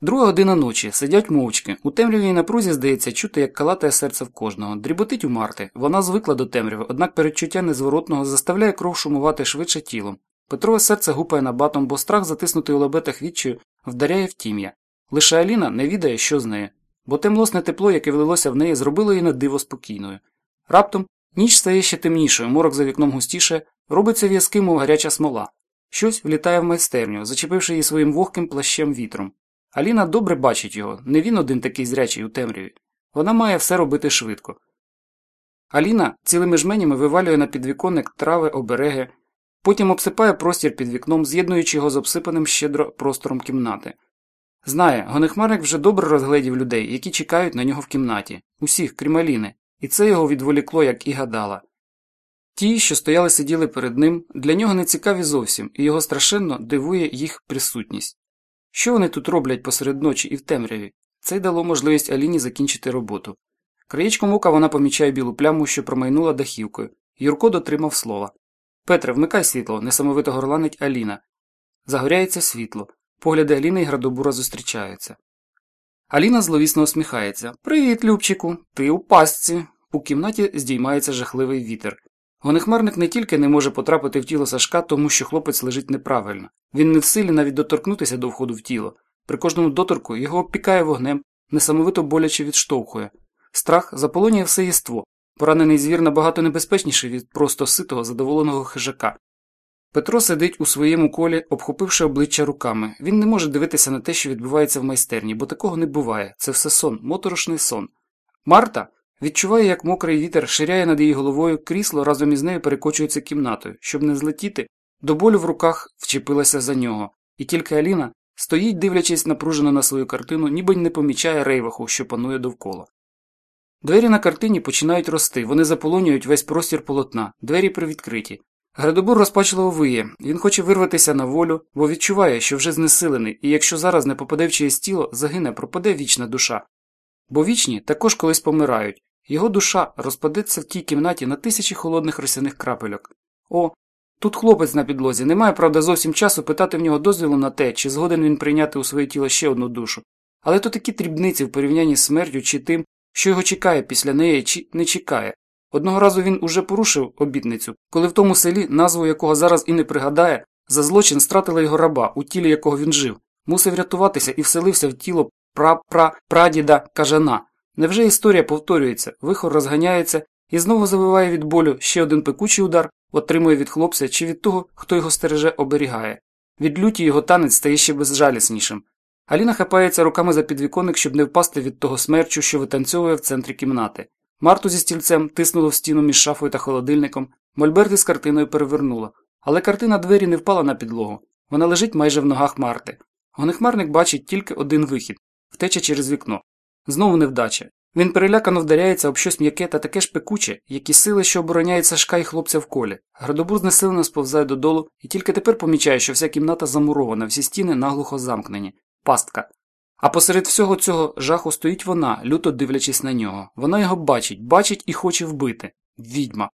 Друга година ночі, сидять мовчки. У темряві і напрузі, здається, чути, як калатає серце в кожного. Дріботить у Марти. Вона звикла до темряви, однак передчуття незворотного заставляє кров шумувати швидше тілом. Петрове серце гупає на батом, бо страх, затиснутий у лебетах відчаю, вдаряє в тім'я. Лише Аліна не відає, що з нею, бо те млосне тепло, яке влилося в неї, зробило її на диво спокійною. Раптом ніч стає ще темнішою, морок за вікном густіше, робиться в'язким, мов гаряча смола. Щось влітає в майстерню, зачепивши її своїм вогким плащем вітром. Аліна добре бачить його, не він один такий зрячий у темряві. Вона має все робити швидко. Аліна цілими жменями вивалює на підвіконник трави, обереги, потім обсипає простір під вікном, з'єднуючи його з обсипаним щедро простором кімнати. Знає, гонехмарник вже добре розгледів людей, які чекають на нього в кімнаті, усіх, крім Аліни, і це його відволікло, як і гадала. Ті, що стояли сиділи перед ним, для нього не цікаві зовсім, і його страшенно дивує їх присутність. Що вони тут роблять посеред ночі і в темряві? Це й дало можливість Аліні закінчити роботу. Краєчком ока вона помічає білу пляму, що промайнула дахівкою. Юрко дотримав слова. Петре, вмикай світло, несамовито горланить Аліна. Загоряється світло. Погляди Аліни і Градобура зустрічаються. Аліна зловісно усміхається. Привіт, Любчику, ти у пастці. У кімнаті здіймається жахливий вітер. Гонехмарник не тільки не може потрапити в тіло Сашка, тому що хлопець лежить неправильно. Він не в силі навіть доторкнутися до входу в тіло. При кожному доторку його обпікає вогнем, несамовито боляче відштовхує. Страх заполонює все єство. Поранений звір набагато небезпечніший від просто ситого, задоволеного хижака. Петро сидить у своєму колі, обхопивши обличчя руками. Він не може дивитися на те, що відбувається в майстерні, бо такого не буває. Це все сон, моторошний сон. Марта відчуває, як мокрий вітер ширяє над її головою, крісло разом із нею перекочується кімнатою, щоб не злетіти, до болю в руках вчепилася за нього, і тільки Аліна стоїть, дивлячись напружено на свою картину, ніби не помічає рейваху, що панує довкола. Двері на картині починають рости, вони заполонюють весь простір полотна, двері привідкриті. Градобур розпачливо виє, він хоче вирватися на волю, бо відчуває, що вже знесилений, і якщо зараз не попаде в чиєсь тіло, загине, пропаде вічна душа. Бо вічні також колись помирають, його душа розпадеться в тій кімнаті на тисячі холодних росяних крапельок. О, тут хлопець на підлозі, немає, правда, зовсім часу питати в нього дозвілу на те, чи згоден він прийняти у своє тіло ще одну душу. Але то такі дрібниці в порівнянні з смертю чи тим, що його чекає після неї, чи не чекає. Одного разу він уже порушив обітницю, коли в тому селі, назву якого зараз і не пригадає, за злочин стратили його раба, у тілі якого він жив, мусив рятуватися і вселився в тіло пра-пра-прадіда кажана. Невже історія повторюється, вихор розганяється і знову завиває від болю ще один пекучий удар, отримує від хлопця чи від того, хто його стереже, оберігає. Від люті його танець стає ще безжаліснішим. Аліна хапається руками за підвіконник, щоб не впасти від того смерчу, що витанцьовує в центрі кімнати. Марту зі стільцем тиснуло в стіну між шафою та холодильником, Мольберти з картиною перевернуло. Але картина двері не впала на підлогу. Вона лежить майже в ногах Марти. Гонехмарник бачить тільки один вихід втеча через вікно. Знову невдача. Він перелякано вдаряється об щось м'яке та таке ж пекуче, як і сили, що обороняють Сашка і хлопця в колі. Градобур знесилено сповзає додолу і тільки тепер помічає, що вся кімната замурована, всі стіни наглухо замкнені. Пастка. А посеред всього цього жаху стоїть вона, люто дивлячись на нього. Вона його бачить, бачить і хоче вбити. Відьма.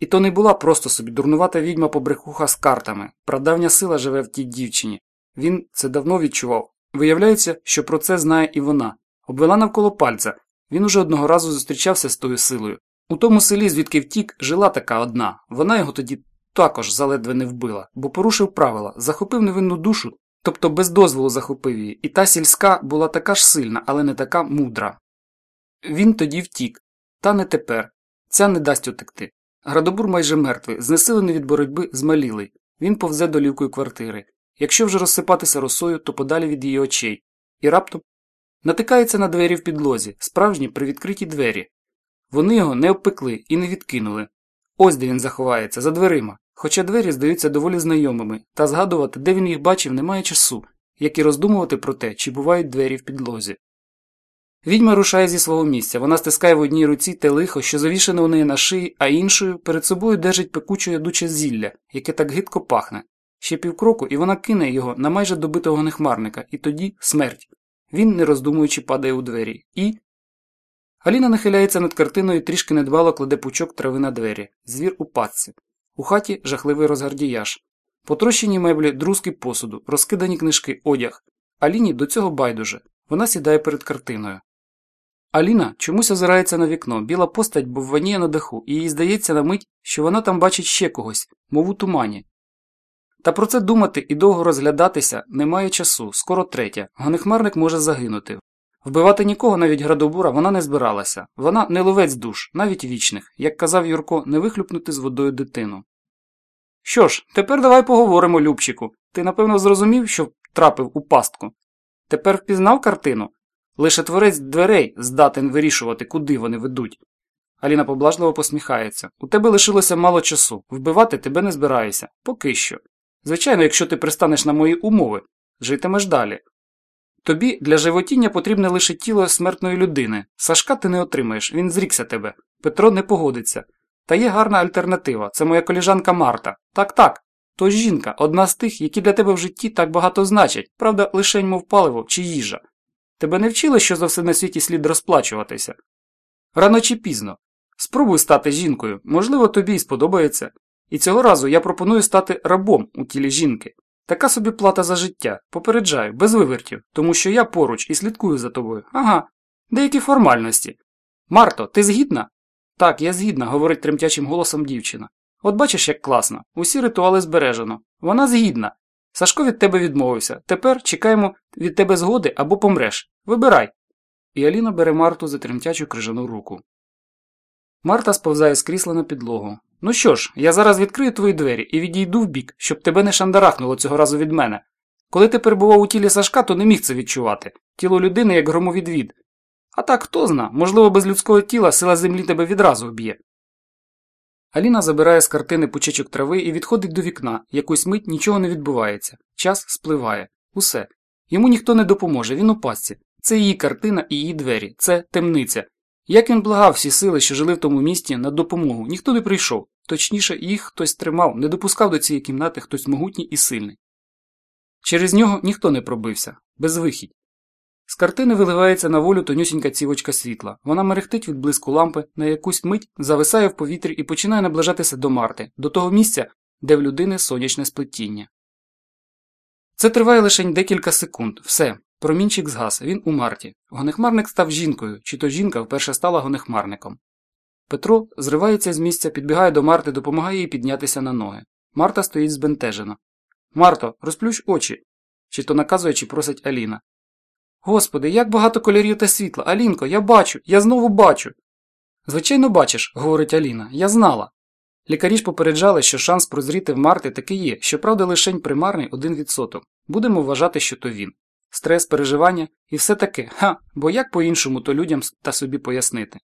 І то не була просто собі дурнувата відьма побрехуха з картами. Прадавня сила живе в тій дівчині. Він це давно відчував. Виявляється, що про це знає і вона. Обвела навколо пальця. Він уже одного разу зустрічався з тою силою. У тому селі, звідки втік, жила така одна. Вона його тоді також заледве не вбила, бо порушив правила, захопив невинну душу, тобто без дозволу захопив її, і та сільська була така ж сильна, але не така мудра. Він тоді втік, та не тепер. Ця не дасть утекти. Градобур майже мертвий, знесилений від боротьби, змалілий. Він повзе долівкою квартири. Якщо вже розсипатися росою, то подалі від її очей. І раптом натикається на двері в підлозі, справжні привідкриті двері. Вони його не обпекли і не відкинули. Ось де він заховається, за дверима. Хоча двері здаються доволі знайомими, та згадувати, де він їх бачив, немає часу, як і роздумувати про те, чи бувають двері в підлозі. Відьма рушає зі свого місця, вона стискає в одній руці те лихо, що завішане у неї на шиї, а іншою перед собою держить пекуче ядуче зілля, яке так гидко пахне. Ще півкроку, і вона кине його на майже добитого нехмарника, і тоді смерть. Він, не роздумуючи, падає у двері. І. Аліна нахиляється над картиною трішки недбало кладе пучок трави на двері. Звір у пастці. У хаті жахливий розгардіяж. Потрощені меблі, друзки посуду, розкидані книжки, одяг. Аліні до цього байдуже. Вона сідає перед картиною. Аліна чомусь озирається на вікно, біла постать бовваніє на даху, і їй здається на мить, що вона там бачить ще когось, мов у тумані. Та про це думати і довго розглядатися немає часу, скоро третя. Ганехмарник може загинути. Вбивати нікого, навіть градобура, вона не збиралася. Вона не ловець душ, навіть вічних, як казав Юрко, не вихлюпнути з водою дитину. Що ж, тепер давай поговоримо, Любчику. Ти напевно зрозумів, що трапив у пастку. Тепер впізнав картину? Лише творець дверей здатен вирішувати, куди вони ведуть. Аліна поблажливо посміхається. У тебе лишилося мало часу. Вбивати тебе не збираюся. Поки що. Звичайно, якщо ти пристанеш на мої умови, житимеш далі. Тобі для животіння потрібне лише тіло смертної людини. Сашка ти не отримаєш, він зрікся тебе. Петро не погодиться. Та є гарна альтернатива це моя коліжанка Марта. Так так. То жінка, одна з тих, які для тебе в житті так багато значать, правда, лишень мов паливо чи їжа. Тебе не вчили, що за все на світі слід розплачуватися? Рано чи пізно. Спробуй стати жінкою, можливо, тобі й сподобається. І цього разу я пропоную стати рабом у тілі жінки. Така собі плата за життя, попереджаю, без вивертів, тому що я поруч і слідкую за тобою. Ага, деякі формальності. Марто, ти згідна? Так, я згідна, говорить тремтячим голосом дівчина. От бачиш, як класно, усі ритуали збережено. Вона згідна. Сашко від тебе відмовився. Тепер чекаємо від тебе згоди або помреш. Вибирай. І Аліна бере Марту за тремтячу крижану руку. Марта сповзає з крісла на підлогу. Ну що ж, я зараз відкрию твої двері і відійду вбік, щоб тебе не шандарахнуло цього разу від мене. Коли ти перебував у тілі Сашка, то не міг це відчувати. Тіло людини як громовідвід. А так хто зна, можливо, без людського тіла сила землі тебе відразу вб'є. Аліна забирає з картини пучечок трави і відходить до вікна. Якусь мить нічого не відбувається. Час спливає. Усе. Йому ніхто не допоможе, він у пастці. Це її картина і її двері, це темниця. Як він благав всі сили, що жили в тому місті, на допомогу, ніхто не прийшов. Точніше, їх хтось тримав, не допускав до цієї кімнати хтось могутній і сильний. Через нього ніхто не пробився, безвихідь. З картини виливається на волю тонюсінька цівочка світла. Вона мерехтить від блиску лампи, на якусь мить зависає в повітрі і починає наближатися до Марти, до того місця, де в людини сонячне сплетіння. Це триває лише декілька секунд. Все. Промінчик згас, він у Марті. Гонехмарник став жінкою, чи то жінка вперше стала гонехмарником. Петро зривається з місця, підбігає до Марти, допомагає їй піднятися на ноги. Марта стоїть збентежено. Марто, розплющ очі. Чи то наказує, чи просить Аліна. Господи, як багато кольорів та світла. Алінко, я бачу, я знову бачу. Звичайно, бачиш, говорить Аліна, я знала. Лікарі ж попереджали, що шанс прозріти в Марти таки є, щоправда, лишень примарний один відсоток. Будемо вважати, що то він. Стрес, переживання і все таке, ха, бо як по іншому то людям та собі пояснити.